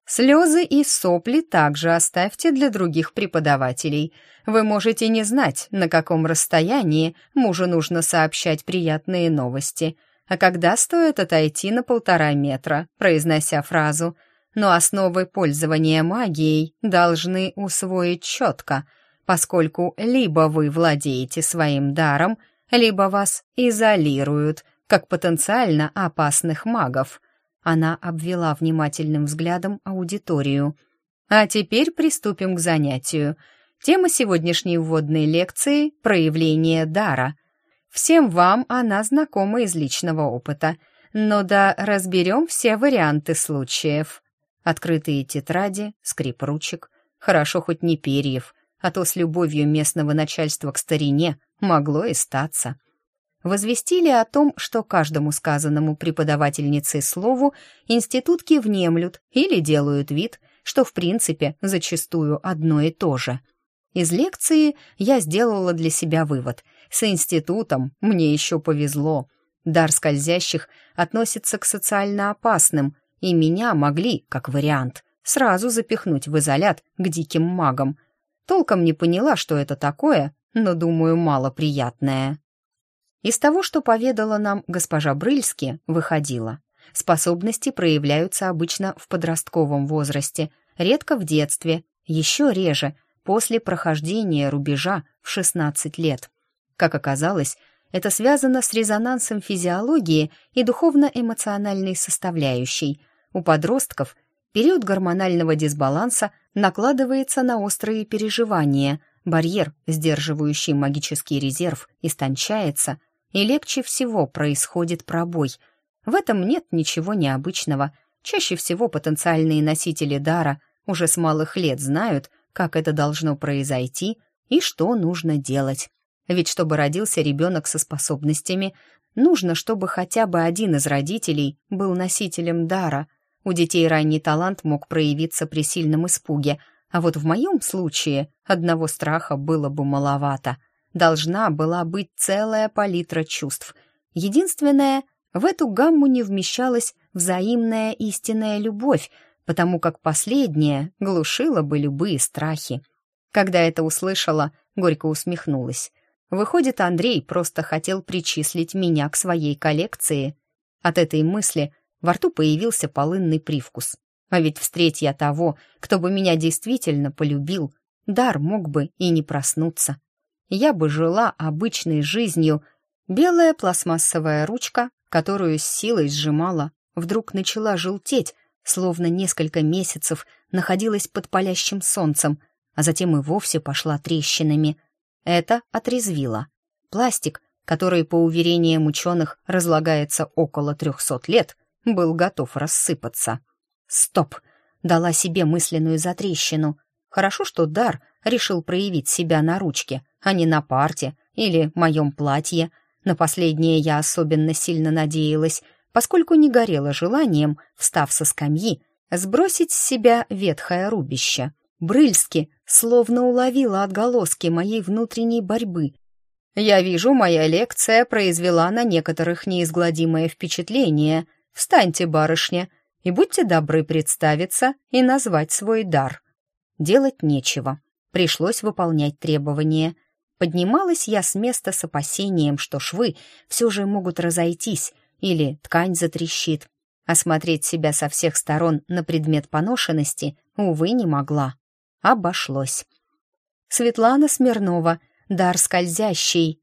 Слезы и сопли также оставьте для других преподавателей. Вы можете не знать, на каком расстоянии мужу нужно сообщать приятные новости – а когда стоит отойти на полтора метра, произнося фразу «но основы пользования магией должны усвоить четко», поскольку либо вы владеете своим даром, либо вас изолируют, как потенциально опасных магов. Она обвела внимательным взглядом аудиторию. А теперь приступим к занятию. Тема сегодняшней вводной лекции — проявление дара. Всем вам она знакома из личного опыта. Но да разберем все варианты случаев. Открытые тетради, скрип ручек. Хорошо хоть не перьев, а то с любовью местного начальства к старине могло и статься. Возвестили о том, что каждому сказанному преподавательнице слову институтки внемлют или делают вид, что в принципе зачастую одно и то же. Из лекции я сделала для себя вывод — с институтом мне еще повезло. Дар скользящих относится к социально опасным, и меня могли, как вариант, сразу запихнуть в изолят к диким магам. Толком не поняла, что это такое, но, думаю, малоприятное. Из того, что поведала нам госпожа Брыльски, выходило. Способности проявляются обычно в подростковом возрасте, редко в детстве, еще реже, после прохождения рубежа в 16 лет. Как оказалось, это связано с резонансом физиологии и духовно-эмоциональной составляющей. У подростков период гормонального дисбаланса накладывается на острые переживания, барьер, сдерживающий магический резерв, истончается, и легче всего происходит пробой. В этом нет ничего необычного. Чаще всего потенциальные носители дара уже с малых лет знают, как это должно произойти и что нужно делать. Ведь чтобы родился ребенок со способностями, нужно, чтобы хотя бы один из родителей был носителем дара. У детей ранний талант мог проявиться при сильном испуге, а вот в моем случае одного страха было бы маловато. Должна была быть целая палитра чувств. Единственное, в эту гамму не вмещалась взаимная истинная любовь, потому как последняя глушила бы любые страхи. Когда это услышала, горько усмехнулась. Выходит, Андрей просто хотел причислить меня к своей коллекции. От этой мысли во рту появился полынный привкус. А ведь встреть я того, кто бы меня действительно полюбил, дар мог бы и не проснуться. Я бы жила обычной жизнью. Белая пластмассовая ручка, которую с силой сжимала, вдруг начала желтеть, словно несколько месяцев находилась под палящим солнцем, а затем и вовсе пошла трещинами — это отрезвило. Пластик, который, по уверениям ученых, разлагается около 300 лет, был готов рассыпаться. «Стоп!» — дала себе мысленную затрещину. «Хорошо, что Дар решил проявить себя на ручке, а не на парте или моем платье. На последнее я особенно сильно надеялась, поскольку не горела желанием, встав со скамьи, сбросить с себя ветхое рубище. Брыльски словно уловила отголоски моей внутренней борьбы. «Я вижу, моя лекция произвела на некоторых неизгладимое впечатление. Встаньте, барышня, и будьте добры представиться и назвать свой дар». Делать нечего. Пришлось выполнять требования. Поднималась я с места с опасением, что швы все же могут разойтись или ткань затрещит. Осмотреть себя со всех сторон на предмет поношенности, увы, не могла. Обошлось. Светлана Смирнова, дар скользящий.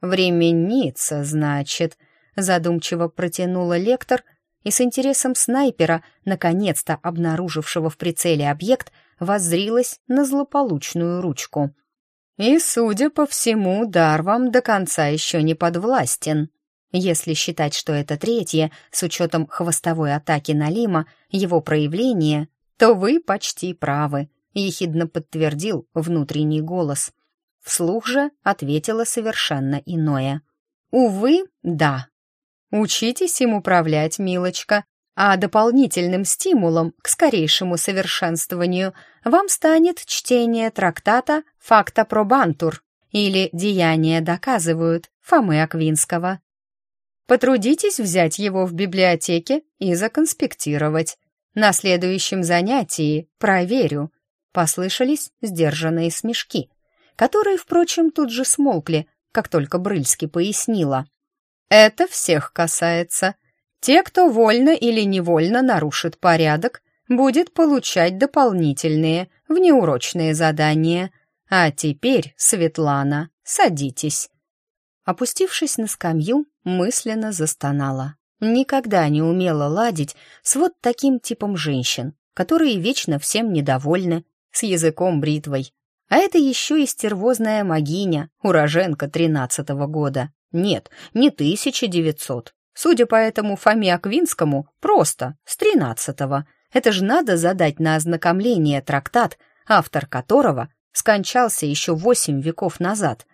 «Временница, значит», — задумчиво протянула лектор и с интересом снайпера, наконец-то обнаружившего в прицеле объект, воззрилась на злополучную ручку. «И, судя по всему, дар вам до конца еще не подвластен», если считать, что это третье, с учетом хвостовой атаки на Лима, его проявление, то вы почти правы ехидно подтвердил внутренний голос. Вслух же ответила совершенно иное. «Увы, да. Учитесь им управлять, милочка, а дополнительным стимулом к скорейшему совершенствованию вам станет чтение трактата «Факта про Бантур или «Деяния доказывают» Фомы Аквинского. Потрудитесь взять его в библиотеке и законспектировать. На следующем занятии проверю, Послышались сдержанные смешки, которые, впрочем, тут же смолкли, как только Брыльский пояснила. «Это всех касается. Те, кто вольно или невольно нарушит порядок, будет получать дополнительные, внеурочные задания. А теперь, Светлана, садитесь». Опустившись на скамью, мысленно застонала. Никогда не умела ладить с вот таким типом женщин, которые вечно всем недовольны, с языком бритвой. А это еще и стервозная могиня, уроженка тринадцатого года. Нет, не 1900. Судя по этому Фоме Аквинскому, просто, с тринадцатого. Это же надо задать на ознакомление трактат, автор которого скончался еще восемь веков назад.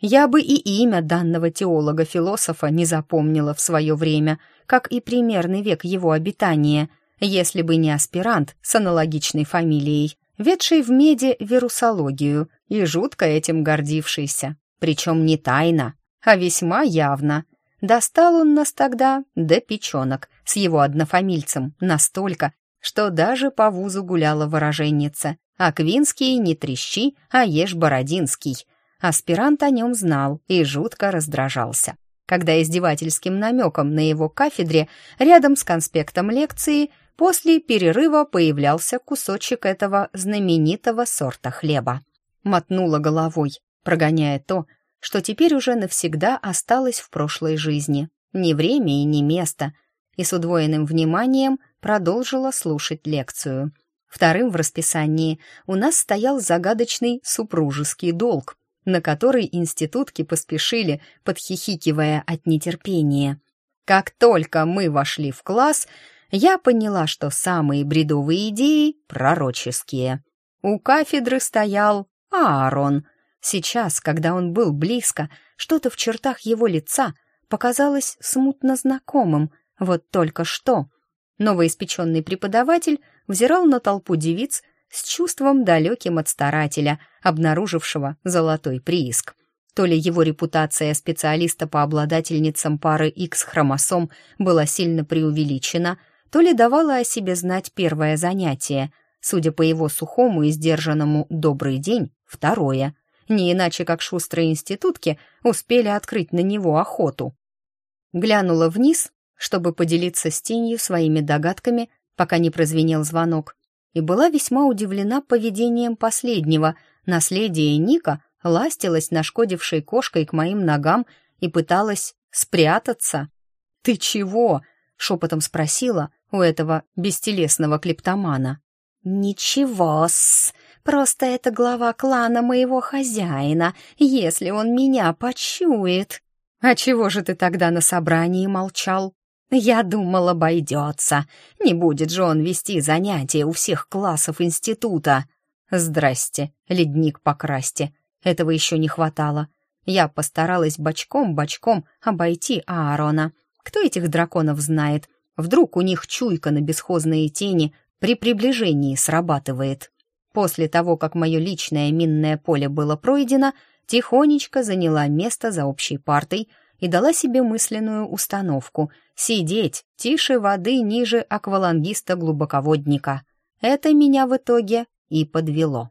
Я бы и имя данного теолога-философа не запомнила в свое время, как и примерный век его обитания, если бы не аспирант с аналогичной фамилией ведший в меди вирусологию и жутко этим гордившийся. Причем не тайно, а весьма явно. Достал он нас тогда до печенок с его однофамильцем настолько, что даже по вузу гуляла вороженница. А Квинский не трещи, а ешь Бородинский. Аспирант о нем знал и жутко раздражался. Когда издевательским намеком на его кафедре рядом с конспектом лекции После перерыва появлялся кусочек этого знаменитого сорта хлеба. Мотнула головой, прогоняя то, что теперь уже навсегда осталось в прошлой жизни. Ни время и ни место. И с удвоенным вниманием продолжила слушать лекцию. Вторым в расписании у нас стоял загадочный супружеский долг, на который институтки поспешили, подхихикивая от нетерпения. Как только мы вошли в класс, я поняла, что самые бредовые идеи пророческие. У кафедры стоял Аарон. Сейчас, когда он был близко, что-то в чертах его лица показалось смутно знакомым, вот только что. Новоиспеченный преподаватель взирал на толпу девиц с чувством далеким от старателя, обнаружившего золотой прииск. То ли его репутация специалиста по обладательницам пары X-хромосом была сильно преувеличена, то ли давала о себе знать первое занятие, судя по его сухому и сдержанному «добрый день» — второе. Не иначе, как шустрые институтки успели открыть на него охоту. Глянула вниз, чтобы поделиться с тенью своими догадками, пока не прозвенел звонок, и была весьма удивлена поведением последнего. Наследие Ника ластилось нашкодившей кошкой к моим ногам и пыталась спрятаться. «Ты чего?» — шепотом спросила, у этого бестелесного клептомана. «Ничего-с, просто это глава клана моего хозяина, если он меня почует». «А чего же ты тогда на собрании молчал?» «Я думал, обойдется. Не будет же он вести занятия у всех классов института». «Здрасте, ледник покрасьте. Этого еще не хватало. Я постаралась бочком-бочком обойти Аарона. Кто этих драконов знает? Вдруг у них чуйка на бесхозные тени при приближении срабатывает. После того, как мое личное минное поле было пройдено, тихонечко заняла место за общей партой и дала себе мысленную установку сидеть тише воды ниже аквалангиста-глубоководника. Это меня в итоге и подвело.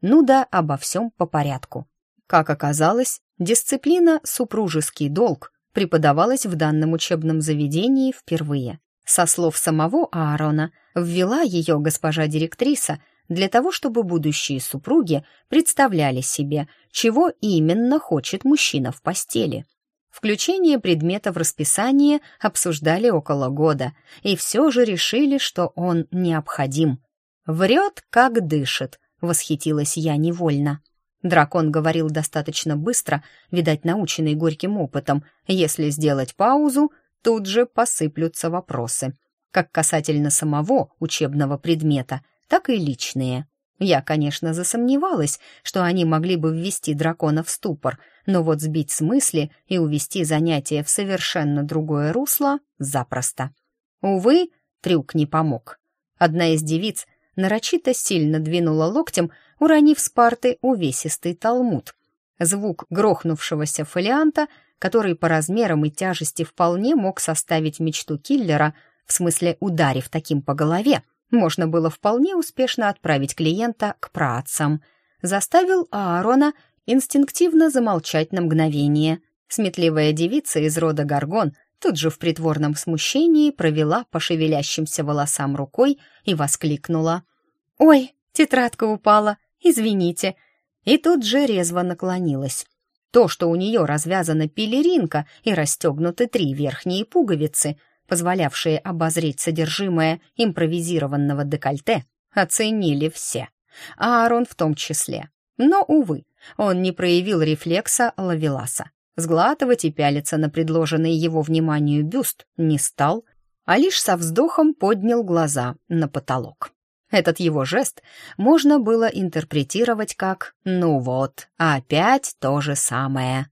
Ну да, обо всем по порядку. Как оказалось, дисциплина «супружеский долг» преподавалась в данном учебном заведении впервые. Со слов самого Аарона, ввела ее госпожа-директриса для того, чтобы будущие супруги представляли себе, чего именно хочет мужчина в постели. Включение предмета в расписание обсуждали около года, и все же решили, что он необходим. «Врет, как дышит», — восхитилась я невольно. Дракон говорил достаточно быстро, видать, наученный горьким опытом. Если сделать паузу, тут же посыплются вопросы, как касательно самого учебного предмета, так и личные. Я, конечно, засомневалась, что они могли бы ввести дракона в ступор, но вот сбить с мысли и увести занятие в совершенно другое русло запросто. Увы, трюк не помог. Одна из девиц нарочито сильно двинула локтем, уронив с парты увесистый талмуд. Звук грохнувшегося фолианта — который по размерам и тяжести вполне мог составить мечту киллера, в смысле ударив таким по голове, можно было вполне успешно отправить клиента к праотцам, заставил Аарона инстинктивно замолчать на мгновение. Сметливая девица из рода Гаргон тут же в притворном смущении провела по шевелящимся волосам рукой и воскликнула. «Ой, тетрадка упала, извините!» И тут же резво наклонилась. То, что у нее развязана пелеринка и расстегнуты три верхние пуговицы, позволявшие обозреть содержимое импровизированного декольте, оценили все. Аарон в том числе. Но, увы, он не проявил рефлекса Лавеласа. Сглатывать и пялиться на предложенный его вниманию бюст не стал, а лишь со вздохом поднял глаза на потолок. Этот его жест можно было интерпретировать как «ну вот, опять то же самое».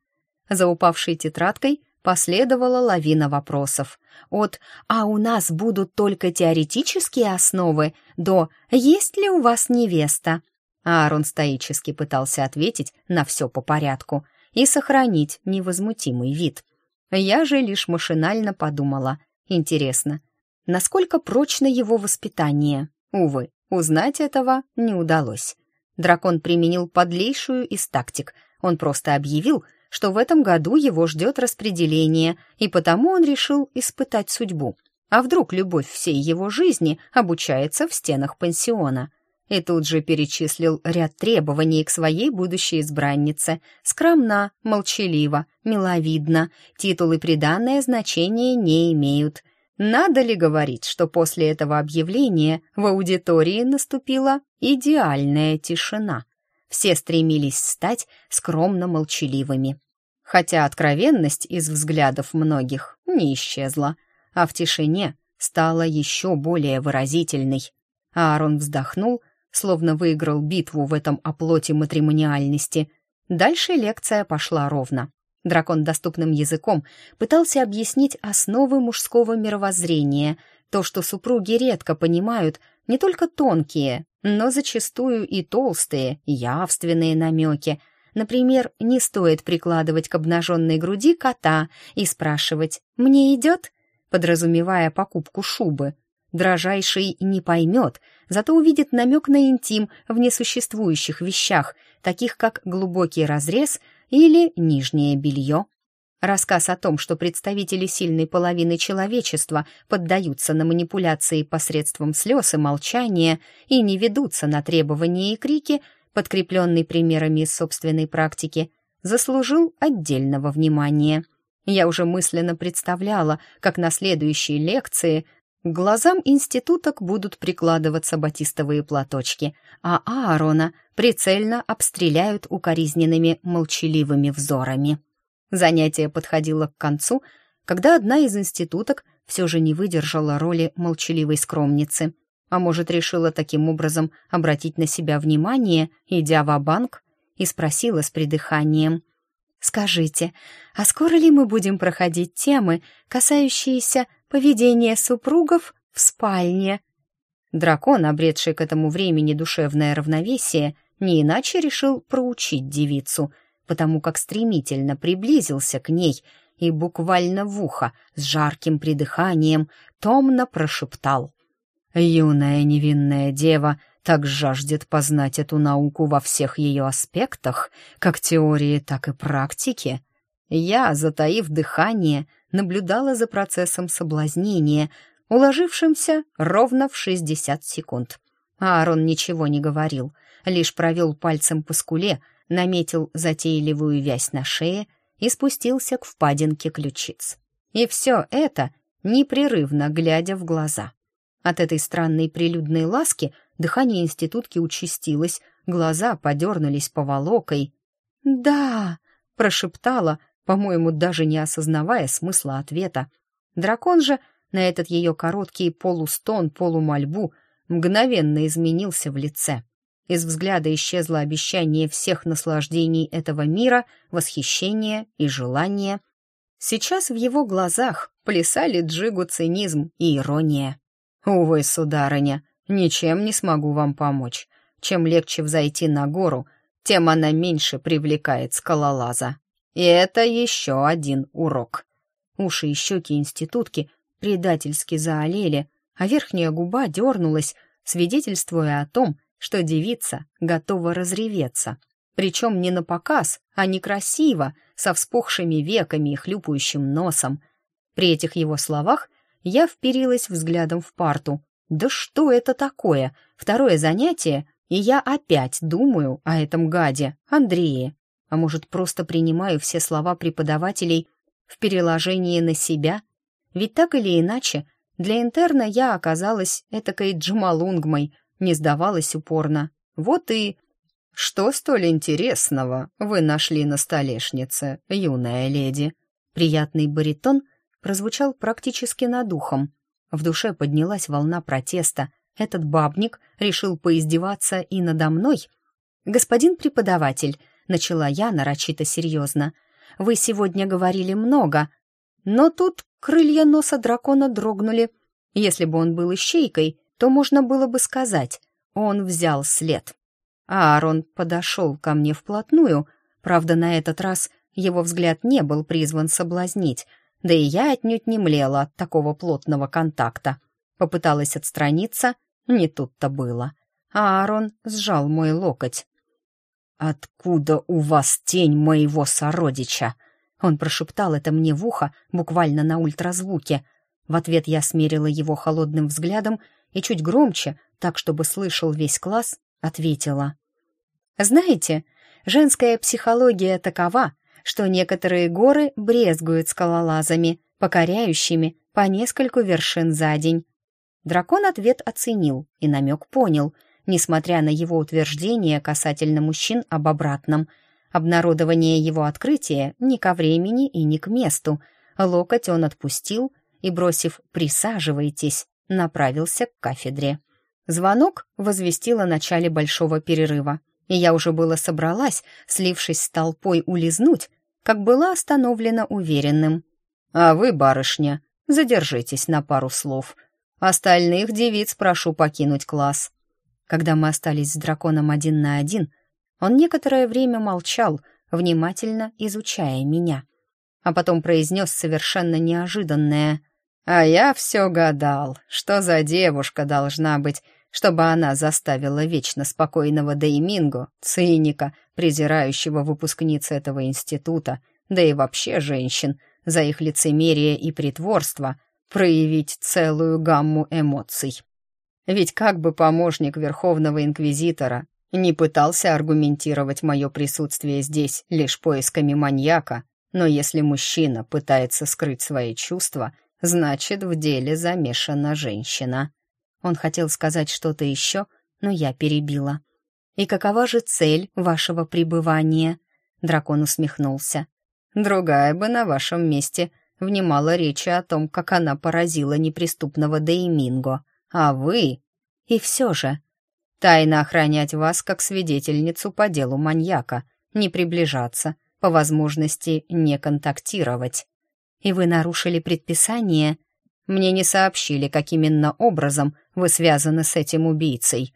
За упавшей тетрадкой последовала лавина вопросов. От «а у нас будут только теоретические основы» до «есть ли у вас невеста?» Аарон стоически пытался ответить на все по порядку и сохранить невозмутимый вид. Я же лишь машинально подумала. Интересно, насколько прочно его воспитание? Увы, узнать этого не удалось. Дракон применил подлейшую из тактик. Он просто объявил, что в этом году его ждет распределение, и потому он решил испытать судьбу. А вдруг любовь всей его жизни обучается в стенах пансиона? И тут же перечислил ряд требований к своей будущей избраннице. Скромна, молчалива, миловидна, титулы приданное значения не имеют, надо ли говорить, что после этого объявления в аудитории наступила идеальная тишина? Все стремились стать скромно молчаливыми. Хотя откровенность из взглядов многих не исчезла, а в тишине стала еще более выразительной. Аарон вздохнул, словно выиграл битву в этом оплоте матримониальности. Дальше лекция пошла ровно. Дракон доступным языком пытался объяснить основы мужского мировоззрения, то, что супруги редко понимают, не только тонкие, но зачастую и толстые, явственные намеки. Например, не стоит прикладывать к обнаженной груди кота и спрашивать «Мне идет?», подразумевая покупку шубы. Дрожайший не поймет, зато увидит намек на интим в несуществующих вещах, таких как глубокий разрез – или нижнее белье. Рассказ о том, что представители сильной половины человечества поддаются на манипуляции посредством слез и молчания и не ведутся на требования и крики, подкрепленный примерами из собственной практики, заслужил отдельного внимания. Я уже мысленно представляла, как на следующей лекции к глазам институток будут прикладываться батистовые платочки, а Аарона прицельно обстреляют укоризненными молчаливыми взорами. Занятие подходило к концу, когда одна из институток все же не выдержала роли молчаливой скромницы, а может, решила таким образом обратить на себя внимание, идя в банк и спросила с придыханием. «Скажите, а скоро ли мы будем проходить темы, касающиеся поведение супругов в спальне. Дракон, обретший к этому времени душевное равновесие, не иначе решил проучить девицу, потому как стремительно приблизился к ней и буквально в ухо с жарким придыханием томно прошептал. «Юная невинная дева так жаждет познать эту науку во всех ее аспектах, как теории, так и практики, я, затаив дыхание, наблюдала за процессом соблазнения, уложившимся ровно в 60 секунд. Аарон ничего не говорил, лишь провел пальцем по скуле, наметил затейливую вязь на шее и спустился к впадинке ключиц. И все это непрерывно глядя в глаза. От этой странной прилюдной ласки дыхание институтки участилось, глаза подернулись по волокой. «Да!» — прошептала, по-моему, даже не осознавая смысла ответа. Дракон же на этот ее короткий полустон, полумольбу мгновенно изменился в лице. Из взгляда исчезло обещание всех наслаждений этого мира, восхищение и желание. Сейчас в его глазах плясали джигу цинизм и ирония. «Увы, сударыня, ничем не смогу вам помочь. Чем легче взойти на гору, тем она меньше привлекает скалолаза». И это еще один урок. Уши и щеки институтки предательски заолели, а верхняя губа дернулась, свидетельствуя о том, что девица готова разреветься. Причем не на показ, а некрасиво, со вспухшими веками и хлюпающим носом. При этих его словах я вперилась взглядом в парту. «Да что это такое? Второе занятие, и я опять думаю о этом гаде, Андрее а может, просто принимаю все слова преподавателей в переложении на себя? Ведь так или иначе, для интерна я оказалась этакой джамалунгмой, не сдавалась упорно. Вот и... «Что столь интересного вы нашли на столешнице, юная леди?» Приятный баритон прозвучал практически над ухом. В душе поднялась волна протеста. Этот бабник решил поиздеваться и надо мной. «Господин преподаватель, начала я нарочито серьезно. «Вы сегодня говорили много, но тут крылья носа дракона дрогнули. Если бы он был ищейкой, то можно было бы сказать, он взял след. А Аарон подошел ко мне вплотную, правда, на этот раз его взгляд не был призван соблазнить, да и я отнюдь не млела от такого плотного контакта. Попыталась отстраниться, не тут-то было. А Аарон сжал мой локоть. «Откуда у вас тень моего сородича?» Он прошептал это мне в ухо, буквально на ультразвуке. В ответ я смерила его холодным взглядом и чуть громче, так чтобы слышал весь класс, ответила. «Знаете, женская психология такова, что некоторые горы брезгуют скалолазами, покоряющими по нескольку вершин за день». Дракон ответ оценил и намек понял — несмотря на его утверждение касательно мужчин об обратном. Обнародование его открытия ни ко времени и ни к месту. Локоть он отпустил и, бросив «присаживайтесь», направился к кафедре. Звонок возвестил о начале большого перерыва, и я уже было собралась, слившись с толпой, улизнуть, как была остановлена уверенным. «А вы, барышня, задержитесь на пару слов. Остальных девиц прошу покинуть класс. Когда мы остались с драконом один на один, он некоторое время молчал, внимательно изучая меня. А потом произнес совершенно неожиданное «А я все гадал, что за девушка должна быть, чтобы она заставила вечно спокойного Дейминго, циника, презирающего выпускниц этого института, да и вообще женщин, за их лицемерие и притворство, проявить целую гамму эмоций. Ведь как бы помощник Верховного Инквизитора не пытался аргументировать мое присутствие здесь лишь поисками маньяка, но если мужчина пытается скрыть свои чувства, значит, в деле замешана женщина. Он хотел сказать что-то еще, но я перебила. «И какова же цель вашего пребывания?» Дракон усмехнулся. «Другая бы на вашем месте внимала речи о том, как она поразила неприступного Дейминго а вы... И все же... Тайно охранять вас как свидетельницу по делу маньяка, не приближаться, по возможности не контактировать. И вы нарушили предписание? Мне не сообщили, каким именно образом вы связаны с этим убийцей.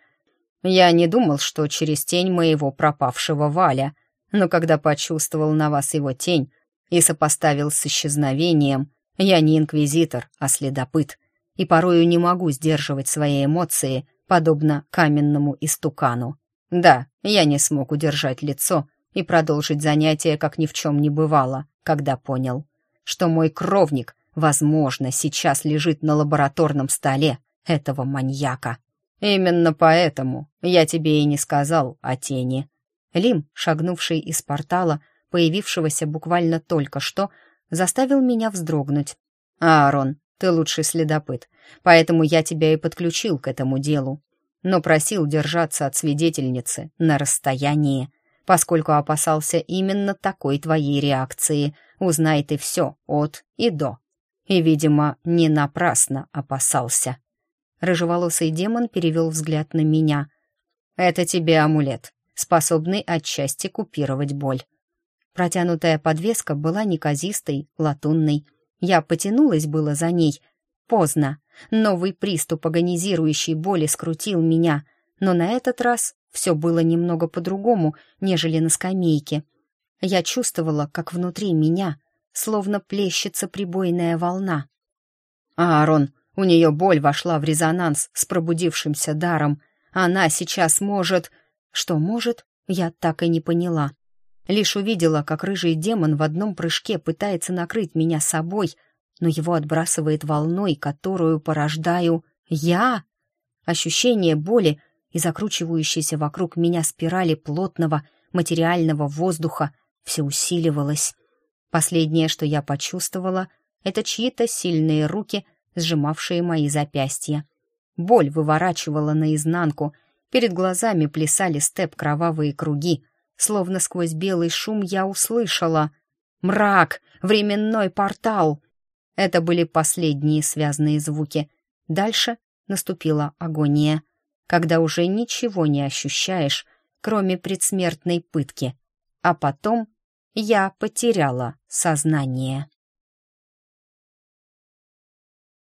Я не думал, что через тень моего пропавшего Валя, но когда почувствовал на вас его тень и сопоставил с исчезновением, я не инквизитор, а следопыт и порою не могу сдерживать свои эмоции, подобно каменному истукану. Да, я не смог удержать лицо и продолжить занятие, как ни в чем не бывало, когда понял, что мой кровник, возможно, сейчас лежит на лабораторном столе этого маньяка. Именно поэтому я тебе и не сказал о тени. Лим, шагнувший из портала, появившегося буквально только что, заставил меня вздрогнуть. «Аарон, ты лучший следопыт поэтому я тебя и подключил к этому делу. Но просил держаться от свидетельницы на расстоянии, поскольку опасался именно такой твоей реакции. Узнай ты все от и до. И, видимо, не напрасно опасался. Рыжеволосый демон перевел взгляд на меня. «Это тебе амулет, способный отчасти купировать боль». Протянутая подвеска была неказистой, латунной. Я потянулась было за ней. Поздно. Новый приступ агонизирующей боли скрутил меня, но на этот раз все было немного по-другому, нежели на скамейке. Я чувствовала, как внутри меня словно плещется прибойная волна. «Аарон, у нее боль вошла в резонанс с пробудившимся даром. Она сейчас может...» Что может, я так и не поняла. Лишь увидела, как рыжий демон в одном прыжке пытается накрыть меня собой — но его отбрасывает волной, которую порождаю я. Ощущение боли и закручивающейся вокруг меня спирали плотного материального воздуха все усиливалось. Последнее, что я почувствовала, это чьи-то сильные руки, сжимавшие мои запястья. Боль выворачивала наизнанку, перед глазами плясали степ кровавые круги. Словно сквозь белый шум я услышала «Мрак! Временной портал!» Это были последние связанные звуки. Дальше наступила агония, когда уже ничего не ощущаешь, кроме предсмертной пытки. А потом я потеряла сознание.